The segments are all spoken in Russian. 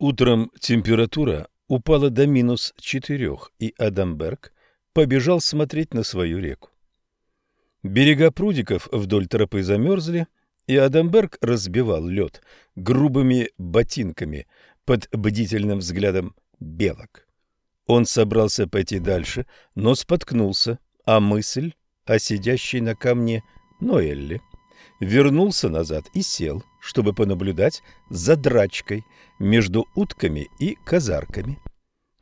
Утром температура упала до минус четырех, и Адамберг побежал смотреть на свою реку. Берега прудиков вдоль тропы замерзли, и Адамберг разбивал лед грубыми ботинками под бдительным взглядом белок. Он собрался пойти дальше, но споткнулся, а мысль о сидящей на камне Ноэлли – вернулся назад и сел, чтобы понаблюдать за драчкой между утками и казарками.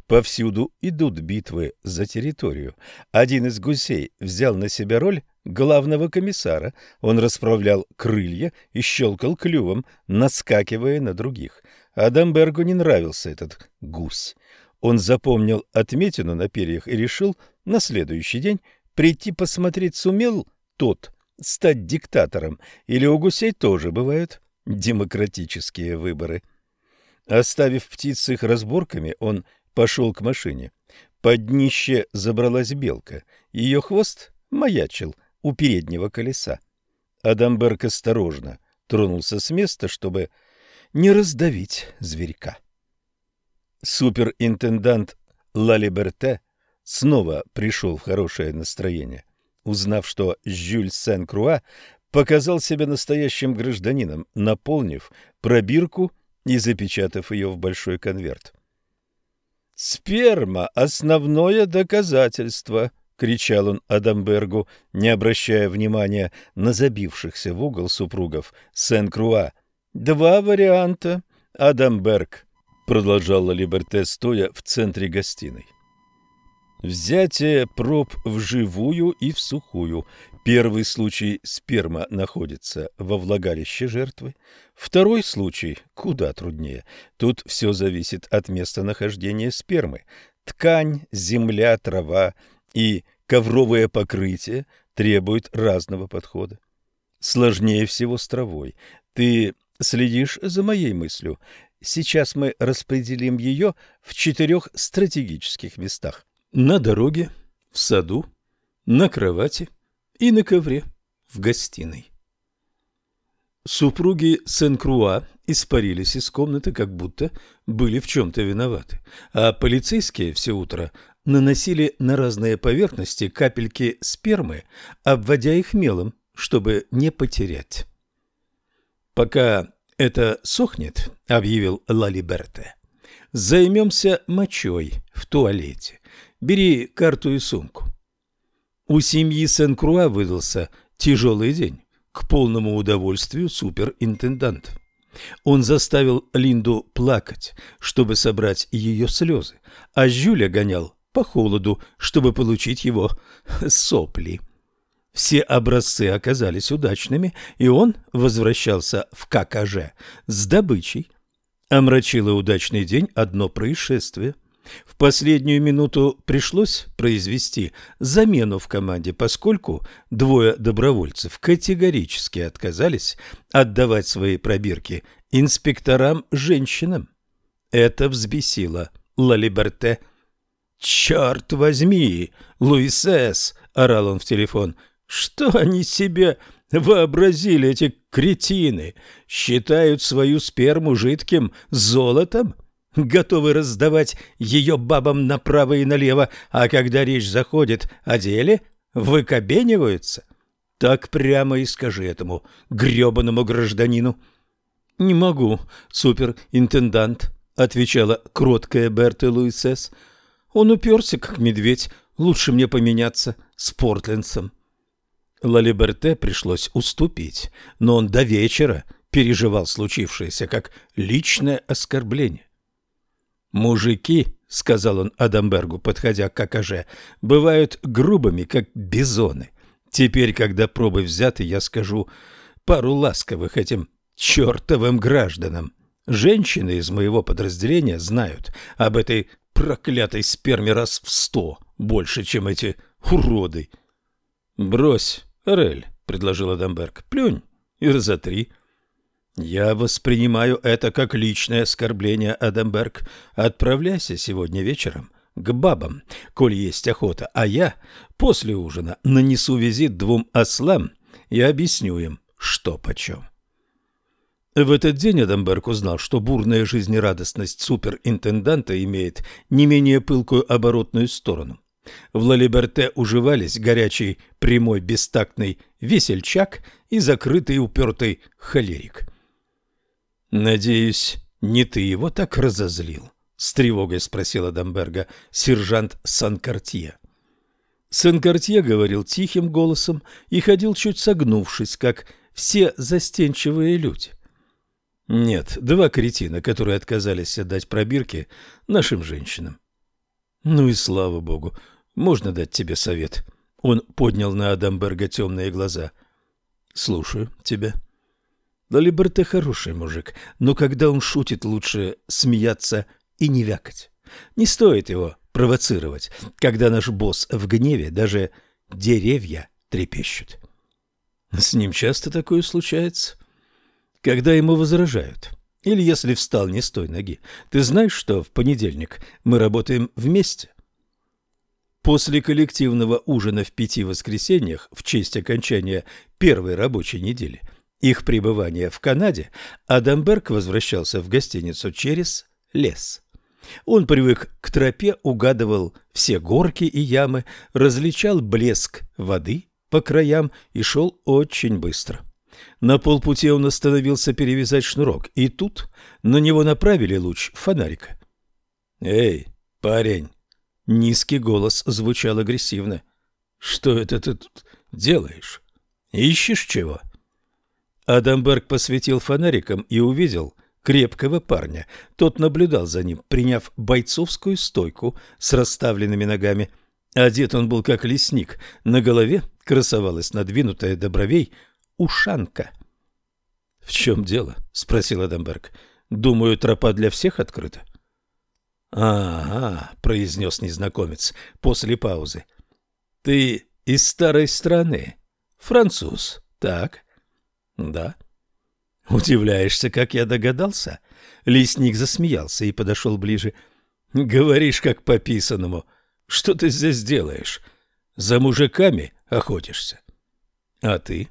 Повсюду идут битвы за территорию. Один из гусей взял на себя роль главного комиссара. Он расправлял крылья и щелкал клювом, наскакивая на других. Адамбергу не нравился этот гусь. Он запомнил отметину на перьях и решил на следующий день прийти посмотреть, сумел тот стать диктатором или у гусей тоже бывают демократические выборы. Оставив птиц с их разборками, он пошел к машине. Под днище забралась белка. Ее хвост маячил у переднего колеса. Адамберг осторожно тронулся с места, чтобы не раздавить зверька. Суперинтендант Лалиберте снова пришел в хорошее настроение узнав, что Жюль Сен-Круа показал себя настоящим гражданином, наполнив пробирку и запечатав ее в большой конверт. «Сперма — основное доказательство!» — кричал он Адамбергу, не обращая внимания на забившихся в угол супругов Сен-Круа. «Два варианта, Адамберг», — продолжала Либерте, стоя в центре гостиной. Взятие проб в живую и в сухую. Первый случай – сперма находится во влагалище жертвы. Второй случай – куда труднее. Тут все зависит от местонахождения спермы. Ткань, земля, трава и ковровое покрытие требуют разного подхода. Сложнее всего с травой. Ты следишь за моей мыслью. Сейчас мы распределим ее в четырех стратегических местах на дороге, в саду, на кровати и на ковре в гостиной. Супруги Сен-Круа испарились из комнаты, как будто были в чем-то виноваты, а полицейские все утро наносили на разные поверхности капельки спермы, обводя их мелом, чтобы не потерять. «Пока это сохнет», — объявил Лалиберте, — «займемся мочой в туалете, Бери карту и сумку. У семьи Сен-Круа выдался тяжелый день, к полному удовольствию суперинтендант. Он заставил Линду плакать, чтобы собрать ее слезы, а Жюля гонял по холоду, чтобы получить его сопли. Все образцы оказались удачными, и он возвращался в ККЖ с добычей. Омрачило удачный день одно происшествие – в последнюю минуту пришлось произвести замену в команде, поскольку двое добровольцев категорически отказались отдавать свои пробирки инспекторам-женщинам. Это взбесило Лалиберте. «Черт возьми, Луисес!» – орал он в телефон. «Что они себе вообразили, эти кретины? Считают свою сперму жидким золотом?» готовы раздавать ее бабам направо и налево, а когда речь заходит о деле, выкобениваются. Так прямо и скажи этому грёбаному гражданину. «Не могу, суперинтендант», — отвечала кроткая Берта Луисес. «Он уперся, как медведь. Лучше мне поменяться с Портлендсом». Лалиберте пришлось уступить, но он до вечера переживал случившееся как личное оскорбление. Мужики, — сказал он Адамбергу, подходя к ККЖ, — бывают грубыми, как бизоны. Теперь, когда пробы взяты, я скажу пару ласковых этим чертовым гражданам. Женщины из моего подразделения знают об этой проклятой сперме раз в сто больше, чем эти уроды. — Брось, Рель, — предложил Адамберг, — плюнь и разотри. — я воспринимаю это как личное оскорбление, Адамберг. Отправляйся сегодня вечером к бабам, коль есть охота, а я после ужина нанесу визит двум ослам и объясню им, что почем. В этот день Адамберг узнал, что бурная жизнерадостность суперинтенданта имеет не менее пылкую оборотную сторону. В Лалиберте уживались горячий, прямой, бестактный весельчак и закрытый, упертый холерик – «Надеюсь, не ты его так разозлил?» — с тревогой спросила Дамберга сержант Санкартье. Санкартье говорил тихим голосом и ходил чуть согнувшись, как все застенчивые люди. «Нет, два кретина, которые отказались отдать пробирки нашим женщинам». «Ну и слава богу, можно дать тебе совет?» Он поднял на Адамберга темные глаза. «Слушаю тебя». Дали-бр ты хороший мужик, но когда он шутит, лучше смеяться и не вякать. Не стоит его провоцировать, когда наш босс в гневе даже деревья трепещут. С ним часто такое случается, когда ему возражают. Или если встал не с той ноги. Ты знаешь, что в понедельник мы работаем вместе? После коллективного ужина в пяти воскресеньях в честь окончания первой рабочей недели – их пребывание в Канаде Адамберг возвращался в гостиницу через лес. Он привык к тропе, угадывал все горки и ямы, различал блеск воды по краям и шел очень быстро. На полпути он остановился перевязать шнурок, и тут на него направили луч фонарика. «Эй, парень!» Низкий голос звучал агрессивно. «Что это ты тут делаешь? Ищешь чего?» Адамберг посветил фонариком и увидел крепкого парня. Тот наблюдал за ним, приняв бойцовскую стойку с расставленными ногами. Одет он был как лесник, на голове красовалась надвинутая до бровей ушанка. — В чем дело? — спросил Адамберг. — Думаю, тропа для всех открыта. — Ага, — произнес незнакомец после паузы. — Ты из старой страны. Француз, так? — да. Удивляешься, как я догадался. Лесник засмеялся и подошел ближе. Говоришь, как по писаному. Что ты здесь делаешь? За мужиками охотишься. А ты?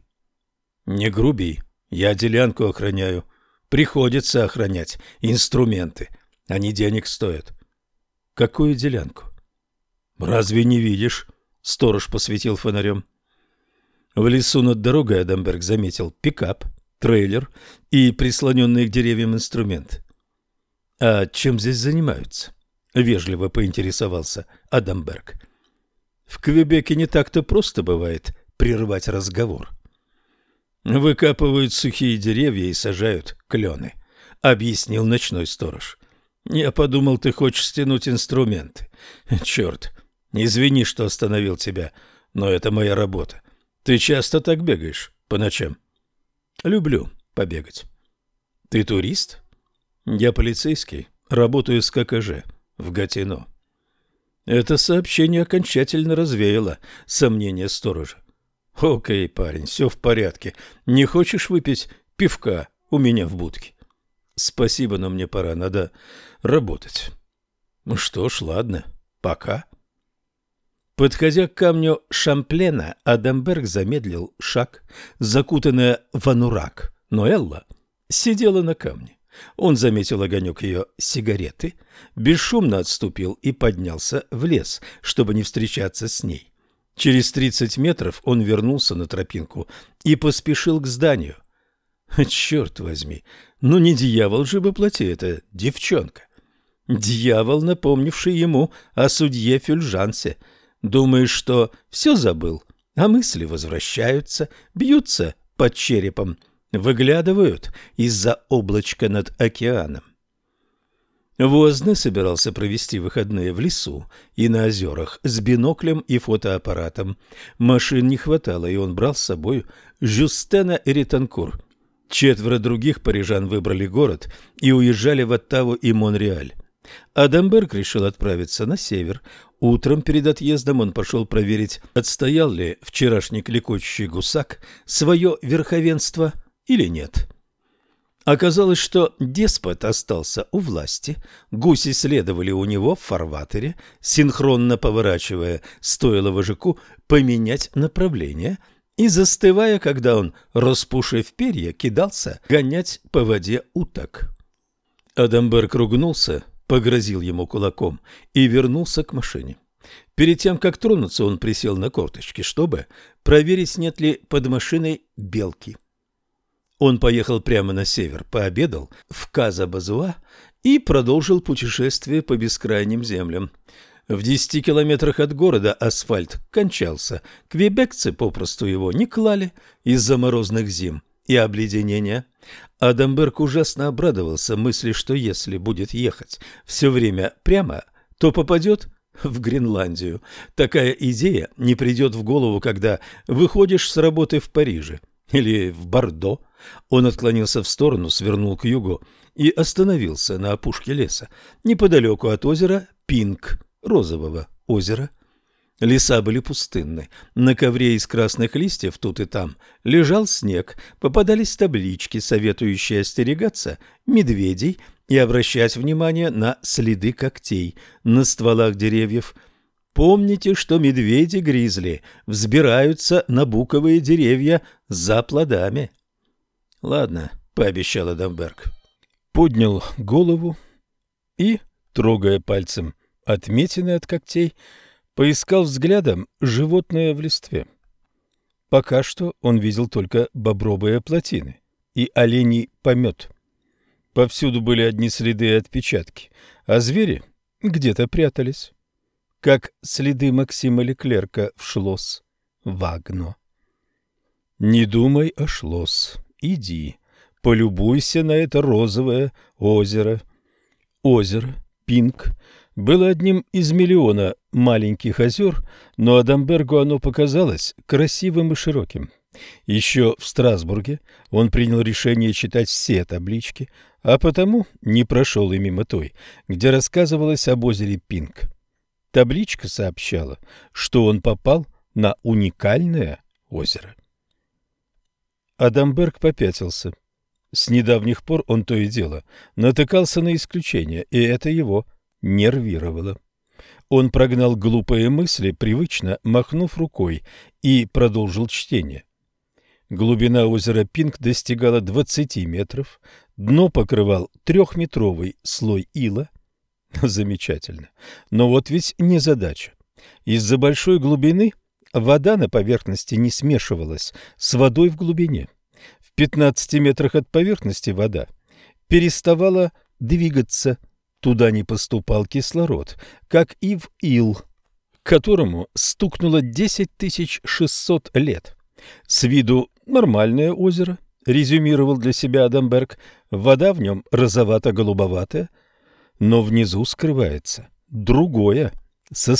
Не груби. Я делянку охраняю. Приходится охранять. Инструменты. Они денег стоят. Какую делянку? Разве не видишь? Сторож посветил фонарем. — в лесу над дорогой Адамберг заметил пикап, трейлер и прислоненный к деревьям инструмент. «А чем здесь занимаются?» – вежливо поинтересовался Адамберг. «В Квебеке не так-то просто бывает прерывать разговор». «Выкапывают сухие деревья и сажают клены», — объяснил ночной сторож. «Я подумал, ты хочешь стянуть инструменты. Черт, извини, что остановил тебя, но это моя работа. Ты часто так бегаешь по ночам? Люблю побегать. Ты турист? Я полицейский, работаю с ККЖ в Гатино. Это сообщение окончательно развеяло сомнения сторожа. Окей, парень, все в порядке. Не хочешь выпить пивка у меня в будке? Спасибо, но мне пора, надо работать. Ну что ж, ладно, пока. Подходя к камню Шамплена, Адамберг замедлил шаг, закутанная в анурак. Но Элла сидела на камне. Он заметил огонек ее сигареты, бесшумно отступил и поднялся в лес, чтобы не встречаться с ней. Через тридцать метров он вернулся на тропинку и поспешил к зданию. Черт возьми, ну не дьявол же бы воплоти, это девчонка. Дьявол, напомнивший ему о судье Фюльжансе — думаю, что все забыл, а мысли возвращаются, бьются под черепом, выглядывают из-за облачка над океаном. Возно собирался провести выходные в лесу и на озерах с биноклем и фотоаппаратом. Машин не хватало, и он брал с собой Жюстена Эританкур. Четверо других парижан выбрали город и уезжали в Оттаву и Монреаль. Адамберг решил отправиться на север. Утром перед отъездом он пошел проверить, отстоял ли вчерашний кликочущий гусак свое верховенство или нет. Оказалось, что деспот остался у власти, гуси следовали у него в фарватере, синхронно поворачивая, стоило вожаку поменять направление и застывая, когда он, распушив перья, кидался гонять по воде уток. Адамберг ругнулся, Погрозил ему кулаком и вернулся к машине. Перед тем, как тронуться, он присел на корточки, чтобы проверить, нет ли под машиной белки. Он поехал прямо на север, пообедал в Казабазуа и продолжил путешествие по бескрайним землям. В десяти километрах от города асфальт кончался, квебекцы попросту его не клали из-за морозных зим и обледенения. Адамберг ужасно обрадовался мысли, что если будет ехать все время прямо, то попадет в Гренландию. Такая идея не придет в голову, когда выходишь с работы в Париже или в Бордо. Он отклонился в сторону, свернул к югу и остановился на опушке леса, неподалеку от озера Пинг, розового озера. Леса были пустынны. На ковре из красных листьев тут и там лежал снег, попадались таблички, советующие остерегаться медведей и обращать внимание на следы когтей на стволах деревьев. Помните, что медведи-гризли взбираются на буковые деревья за плодами. Ладно, пообещал Адамберг. Поднял голову и, трогая пальцем отметины от когтей, поискал взглядом животное в листве. Пока что он видел только бобровые плотины и оленей помет. Повсюду были одни следы и отпечатки, а звери где-то прятались. Как следы Максима Леклерка в шлосс Вагно. «Не думай о шлос, иди, полюбуйся на это розовое озеро». Озеро, пинг, было одним из миллиона маленьких озер, но Адамбергу оно показалось красивым и широким. Еще в Страсбурге он принял решение читать все таблички, а потому не прошел и мимо той, где рассказывалось об озере Пинг. Табличка сообщала, что он попал на уникальное озеро. Адамберг попятился. С недавних пор он то и дело натыкался на исключения, и это его нервировало. Он прогнал глупые мысли, привычно махнув рукой, и продолжил чтение. Глубина озера Пинг достигала 20 метров, дно покрывал трехметровый слой ила. Замечательно. Но вот ведь не задача. Из-за большой глубины вода на поверхности не смешивалась с водой в глубине. В 15 метрах от поверхности вода переставала двигаться вверх Туда не поступал кислород, как и в ил, которому стукнуло 10600 лет. С виду нормальное озеро, резюмировал для себя Адамберг, вода в нем розовато-голубоватая, но внизу скрывается другое, со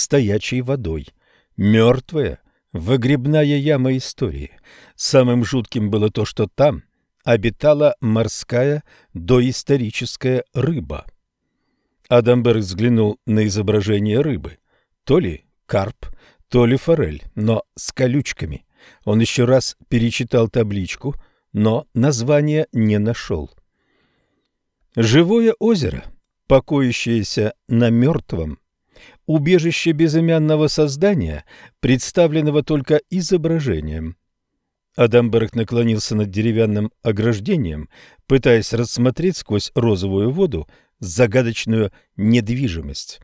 водой, мертвое, выгребная яма истории. Самым жутким было то, что там обитала морская доисторическая рыба – Адамберг взглянул на изображение рыбы, то ли карп, то ли форель, но с колючками. Он еще раз перечитал табличку, но название не нашел. Живое озеро, покоящееся на мертвом, убежище безымянного создания, представленного только изображением. Адамберг наклонился над деревянным ограждением, пытаясь рассмотреть сквозь розовую воду загадочную недвижимость.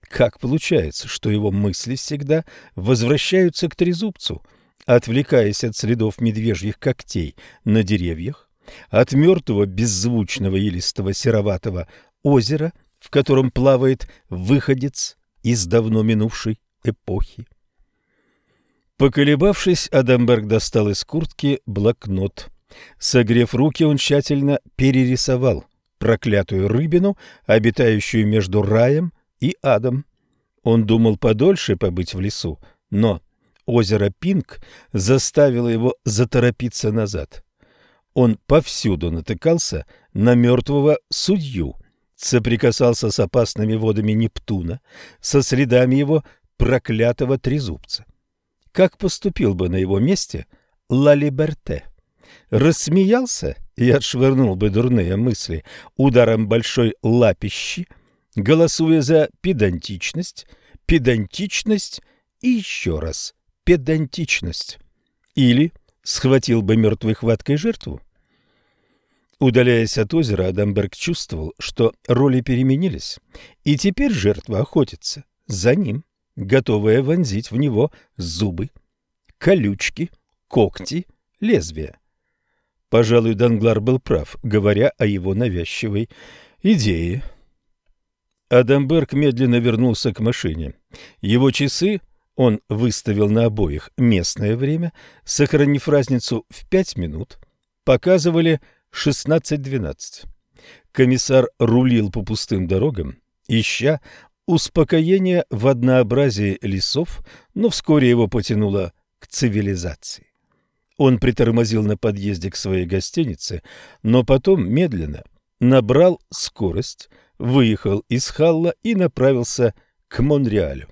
Как получается, что его мысли всегда возвращаются к трезубцу, отвлекаясь от следов медвежьих когтей на деревьях, от мертвого беззвучного илистого сероватого озера, в котором плавает выходец из давно минувшей эпохи. Поколебавшись, Адамберг достал из куртки блокнот. Согрев руки, он тщательно перерисовал проклятую рыбину, обитающую между раем и адом. Он думал подольше побыть в лесу, но озеро Пинг заставило его заторопиться назад. Он повсюду натыкался на мертвого судью, соприкасался с опасными водами Нептуна, со следами его проклятого трезубца. Как поступил бы на его месте Лалиберте? Рассмеялся я швырнул бы дурные мысли ударом большой лапищи, голосуя за педантичность, педантичность и еще раз педантичность. Или схватил бы мертвой хваткой жертву. Удаляясь от озера, Адамберг чувствовал, что роли переменились, и теперь жертва охотится за ним, готовая вонзить в него зубы, колючки, когти, лезвия. Пожалуй, Данглар был прав, говоря о его навязчивой идее. Адамберг медленно вернулся к машине. Его часы он выставил на обоих местное время, сохранив разницу в пять минут, показывали 16.12. Комиссар рулил по пустым дорогам, ища успокоение в однообразии лесов, но вскоре его потянуло к цивилизации. Он притормозил на подъезде к своей гостинице, но потом медленно набрал скорость, выехал из Халла и направился к Монреалю.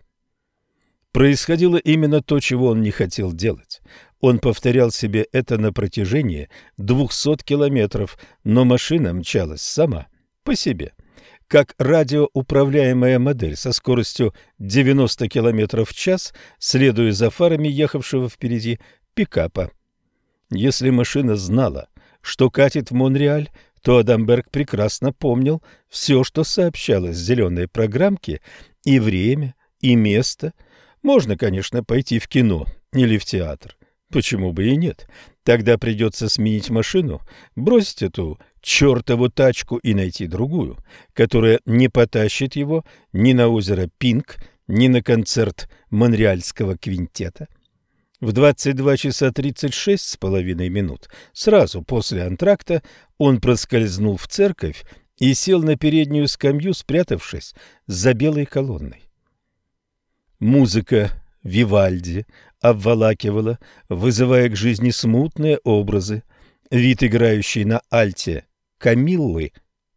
Происходило именно то, чего он не хотел делать. Он повторял себе это на протяжении 200 километров, но машина мчалась сама, по себе. Как радиоуправляемая модель со скоростью 90 км в час, следуя за фарами ехавшего впереди пикапа. Если машина знала, что катит в Монреаль, то Адамберг прекрасно помнил все, что сообщалось в зеленой программке, и время, и место. Можно, конечно, пойти в кино или в театр. Почему бы и нет? Тогда придется сменить машину, бросить эту чертову тачку и найти другую, которая не потащит его ни на озеро Пинг, ни на концерт Монреальского квинтета. В 22 часа 36 с половиной минут, сразу после антракта, он проскользнул в церковь и сел на переднюю скамью, спрятавшись за белой колонной. Музыка Вивальди обволакивала, вызывая к жизни смутные образы. Вид, играющий на альте Камиллы,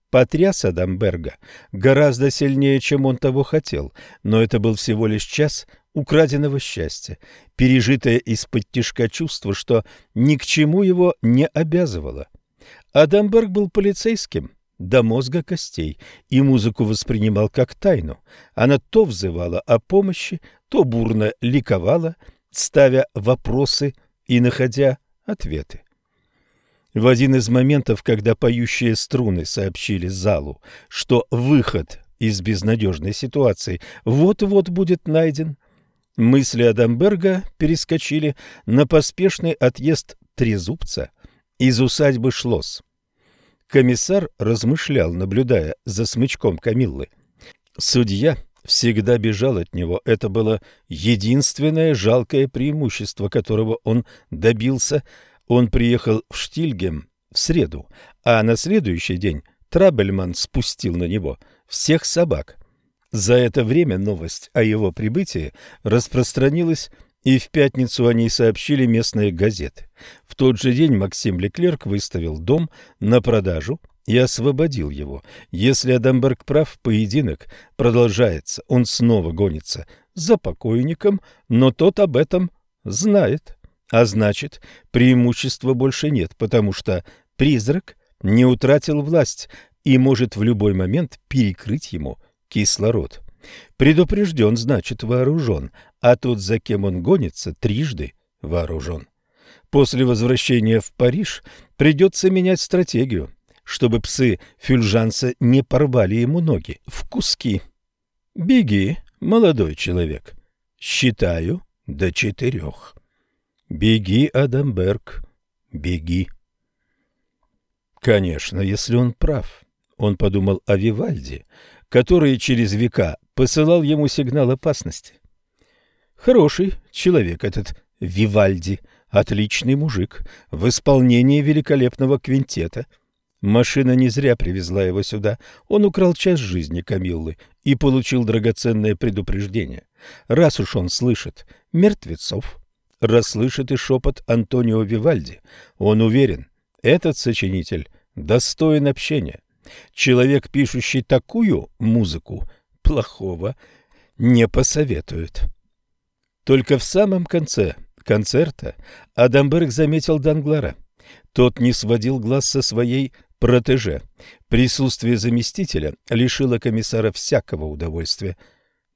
потряс Адамберга гораздо сильнее, чем он того хотел, но это был всего лишь час украденного счастья. Пережитое из-под тишка чувство, что ни к чему его не обязывало. Адамберг был полицейским до мозга костей и музыку воспринимал как тайну. Она то взывала о помощи, то бурно ликовала, ставя вопросы и находя ответы. В один из моментов, когда поющие струны сообщили залу, что выход из безнадежной ситуации вот-вот будет найден, Мысли Адамберга перескочили на поспешный отъезд трезубца из усадьбы Шлос. Комиссар размышлял, наблюдая за смычком Камиллы. Судья всегда бежал от него. Это было единственное жалкое преимущество, которого он добился. Он приехал в Штильгем в среду, а на следующий день Трабельман спустил на него всех собак – за это время новость о его прибытии распространилась, и в пятницу о ней сообщили местные газеты. В тот же день Максим Леклерк выставил дом на продажу и освободил его. Если Адамберг прав, поединок продолжается, он снова гонится за покойником, но тот об этом знает. А значит, преимущества больше нет, потому что призрак не утратил власть и может в любой момент перекрыть ему – кислород. Предупрежден значит вооружен, а тот, за кем он гонится, трижды вооружен. После возвращения в Париж придется менять стратегию, чтобы псы Фюльжанса не порвали ему ноги в куски. «Беги, молодой человек. Считаю до четырех. Беги, Адамберг, беги». Конечно, если он прав. Он подумал о Вивальде, которые через века посылал ему сигнал опасности. Хороший человек этот Вивальди, отличный мужик, в исполнении великолепного квинтета. Машина не зря привезла его сюда. Он украл часть жизни Камиллы и получил драгоценное предупреждение. Раз уж он слышит мертвецов, расслышит и шепот Антонио Вивальди. Он уверен, этот сочинитель достоин общения. Человек, пишущий такую музыку, плохого не посоветует. Только в самом конце концерта Адамберг заметил Данглара. Тот не сводил глаз со своей протеже. Присутствие заместителя лишило комиссара всякого удовольствия.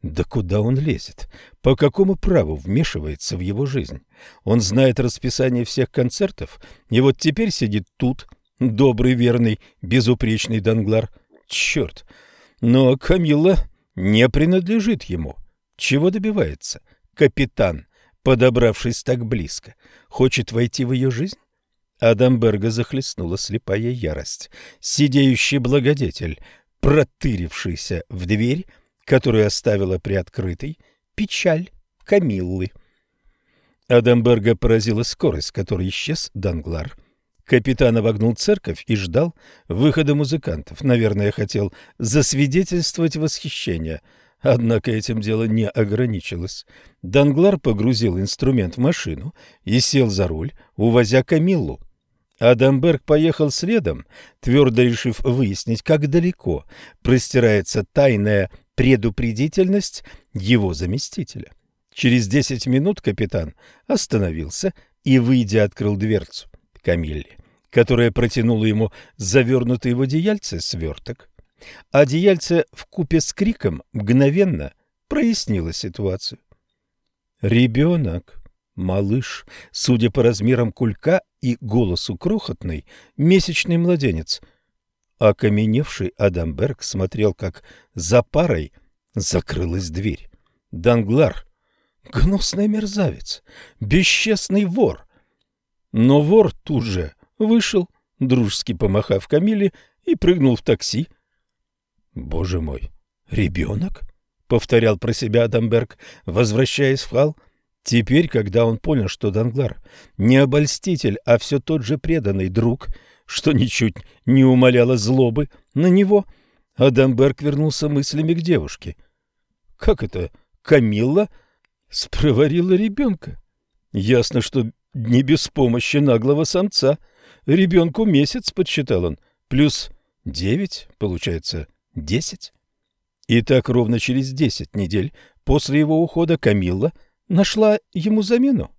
Да куда он лезет? По какому праву вмешивается в его жизнь? Он знает расписание всех концертов, и вот теперь сидит тут – Добрый, верный, безупречный Данглар. Черт! Но Камила не принадлежит ему. Чего добивается? Капитан, подобравшись так близко, хочет войти в ее жизнь? Адамберга захлестнула слепая ярость. Сидеющий благодетель, протырившийся в дверь, которую оставила приоткрытой, печаль Камиллы. Адамберга поразила скорость, которой исчез Данглар. — Капитан обогнул церковь и ждал выхода музыкантов. Наверное, хотел засвидетельствовать восхищение. Однако этим дело не ограничилось. Данглар погрузил инструмент в машину и сел за руль, увозя Камиллу. Адамберг поехал следом, твердо решив выяснить, как далеко простирается тайная предупредительность его заместителя. Через десять минут капитан остановился и, выйдя, открыл дверцу. Камилле которая протянула ему завернутый в одеяльце сверток. Одеяльце в купе с криком мгновенно прояснило ситуацию. Ребенок, малыш, судя по размерам кулька и голосу крохотный, месячный младенец. Окаменевший Адамберг смотрел, как за парой закрылась дверь. Данглар, гнусный мерзавец, бесчестный вор. Но вор тут же вышел, дружески помахав Камиле, и прыгнул в такси. «Боже мой, ребенок!» — повторял про себя Адамберг, возвращаясь в хал. Теперь, когда он понял, что Данглар не обольститель, а все тот же преданный друг, что ничуть не умоляло злобы на него, Адамберг вернулся мыслями к девушке. «Как это? Камилла?» спроварила ребенка. Ясно, что не без помощи наглого самца — Ребенку месяц подсчитал он. Плюс 9, получается, 10. И так ровно через 10 недель после его ухода Камилла нашла ему замену.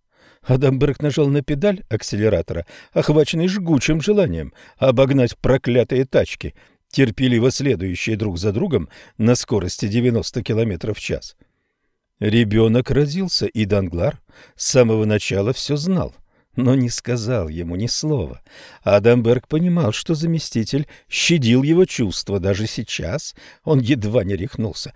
Адамберг нажал на педаль акселератора, охваченный жгучим желанием обогнать проклятые тачки, терпеливо следующие друг за другом на скорости 90 км в час. Ребенок родился, и Данглар с самого начала все знал но не сказал ему ни слова. Адамберг понимал, что заместитель щадил его чувства даже сейчас, он едва не рехнулся.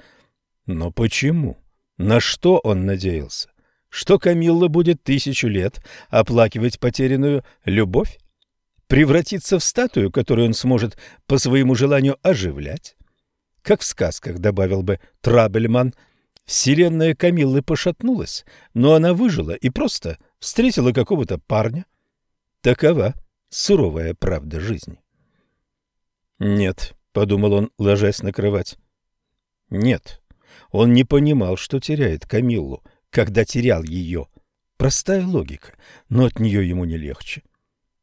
Но почему? На что он надеялся? Что Камилла будет тысячу лет оплакивать потерянную любовь? Превратиться в статую, которую он сможет по своему желанию оживлять? Как в сказках добавил бы Трабельман, вселенная Камиллы пошатнулась, но она выжила и просто встретила какого-то парня. Такова суровая правда жизни. «Нет», — подумал он, ложась на кровать. «Нет». Он не понимал, что теряет Камиллу, когда терял ее. Простая логика, но от нее ему не легче.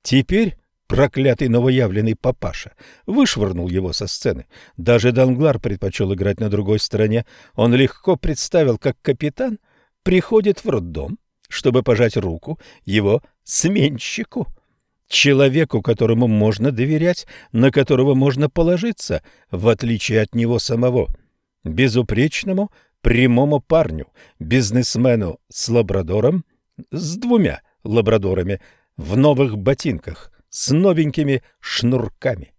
Теперь проклятый новоявленный папаша вышвырнул его со сцены. Даже Данглар предпочел играть на другой стороне. Он легко представил, как капитан приходит в роддом, чтобы пожать руку? Его сменщику, человеку, которому можно доверять, на которого можно положиться, в отличие от него самого, безупречному, прямому парню, бизнесмену с лабрадором, с двумя лабрадорами, в новых ботинках, с новенькими шнурками.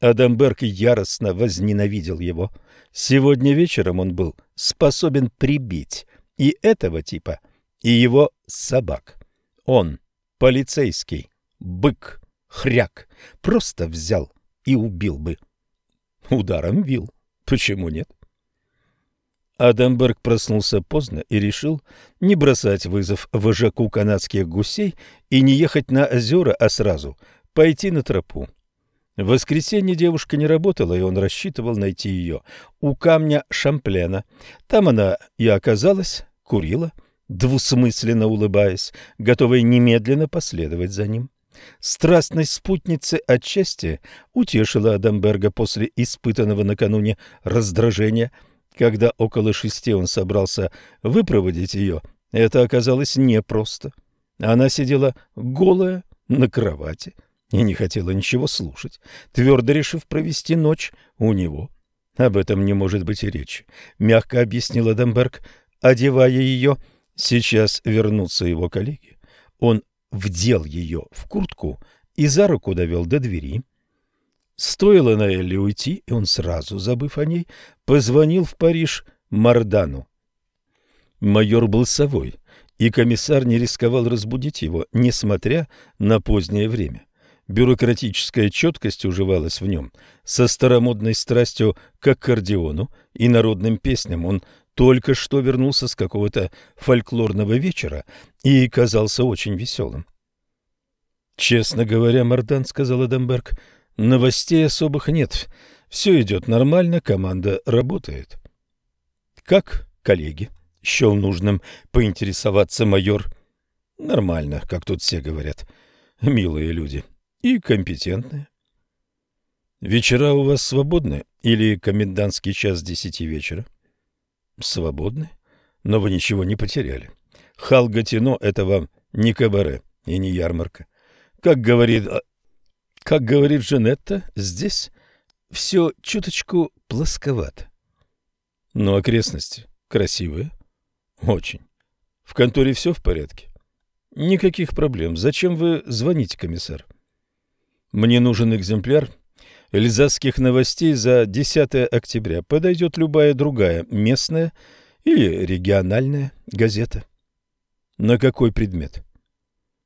Адамберг яростно возненавидел его. Сегодня вечером он был способен прибить. И этого типа, и его собак. Он, полицейский, бык, хряк, просто взял и убил бы. Ударом вил. Почему нет? Адамберг проснулся поздно и решил не бросать вызов вожаку канадских гусей и не ехать на озера, а сразу пойти на тропу. В воскресенье девушка не работала, и он рассчитывал найти ее у камня Шамплена. Там она и оказалась, курила – двусмысленно улыбаясь, готовая немедленно последовать за ним. Страстность спутницы отчасти утешила Адамберга после испытанного накануне раздражения. Когда около шести он собрался выпроводить ее, это оказалось непросто. Она сидела голая на кровати и не хотела ничего слушать, твердо решив провести ночь у него. Об этом не может быть и речи, мягко объяснил Адамберг, одевая ее, — Сейчас вернутся его коллеги. Он вдел ее в куртку и за руку довел до двери. Стоило на Элли уйти, и он сразу, забыв о ней, позвонил в Париж Мардану. Майор был совой, и комиссар не рисковал разбудить его, несмотря на позднее время. Бюрократическая четкость уживалась в нем со старомодной страстью к аккордеону и народным песням. Он только что вернулся с какого-то фольклорного вечера и казался очень веселым. «Честно говоря, Мардан, — сказал Эдемберг, — новостей особых нет. Все идет нормально, команда работает». «Как, коллеги?» — счел нужным поинтересоваться майор. «Нормально, как тут все говорят. Милые люди и компетентные». «Вечера у вас свободны или комендантский час десяти вечера?» свободны, но вы ничего не потеряли. Халгатино – это вам не кабаре и не ярмарка. Как говорит, а, как говорит Жанетта, здесь все чуточку плосковато. Но окрестности красивые. Очень. В конторе все в порядке? Никаких проблем. Зачем вы звоните, комиссар? Мне нужен экземпляр Эльзасских новостей за 10 октября подойдет любая другая местная или региональная газета. На какой предмет?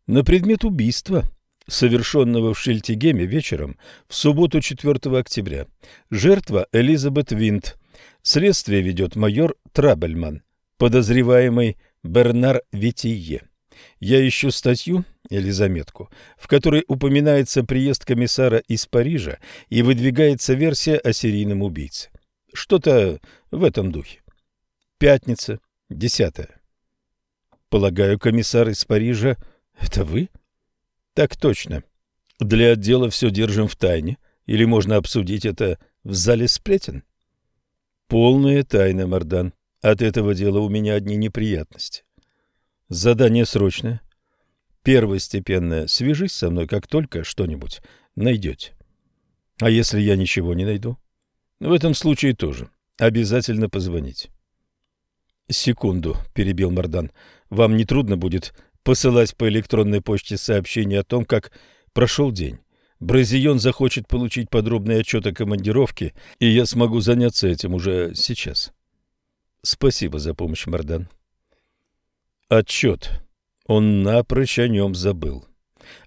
На предмет убийства, совершенного в Шильтигеме вечером в субботу 4 октября. Жертва Элизабет Винт. Следствие ведет майор Трабельман, подозреваемый Бернар Витие. Я ищу статью или заметку, в которой упоминается приезд комиссара из Парижа и выдвигается версия о серийном убийце. Что-то в этом духе. Пятница, 10. Полагаю, комиссар из Парижа — это вы? Так точно. Для отдела все держим в тайне, или можно обсудить это в зале сплетен? Полная тайна, Мардан. От этого дела у меня одни неприятности. Задание срочное. Первостепенное. Свяжись со мной, как только что-нибудь найдете. А если я ничего не найду? В этом случае тоже. Обязательно позвонить. Секунду, перебил Мардан. Вам не трудно будет посылать по электронной почте сообщение о том, как прошел день. Бразион захочет получить подробный отчет о командировке, и я смогу заняться этим уже сейчас. Спасибо за помощь, Мардан. Отчет. Он на прощ о нем забыл.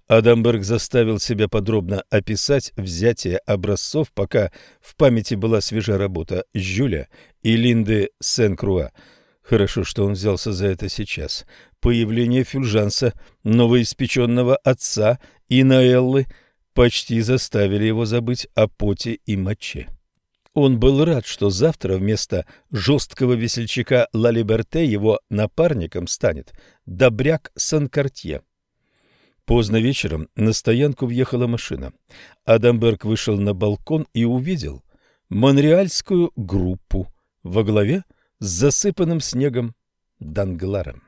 Адамберг заставил себя подробно описать взятие образцов, пока в памяти была свежая работа Жюля и Линды Сен-Круа. Хорошо, что он взялся за это сейчас. Появление Фюльжанса, новоиспеченного отца и Наэллы почти заставили его забыть о поте и моче. Он был рад, что завтра вместо жесткого весельчака Ла Либерте его напарником станет добряк Санкартье. Поздно вечером на стоянку въехала машина. Адамберг вышел на балкон и увидел монреальскую группу во главе с засыпанным снегом Дангларом.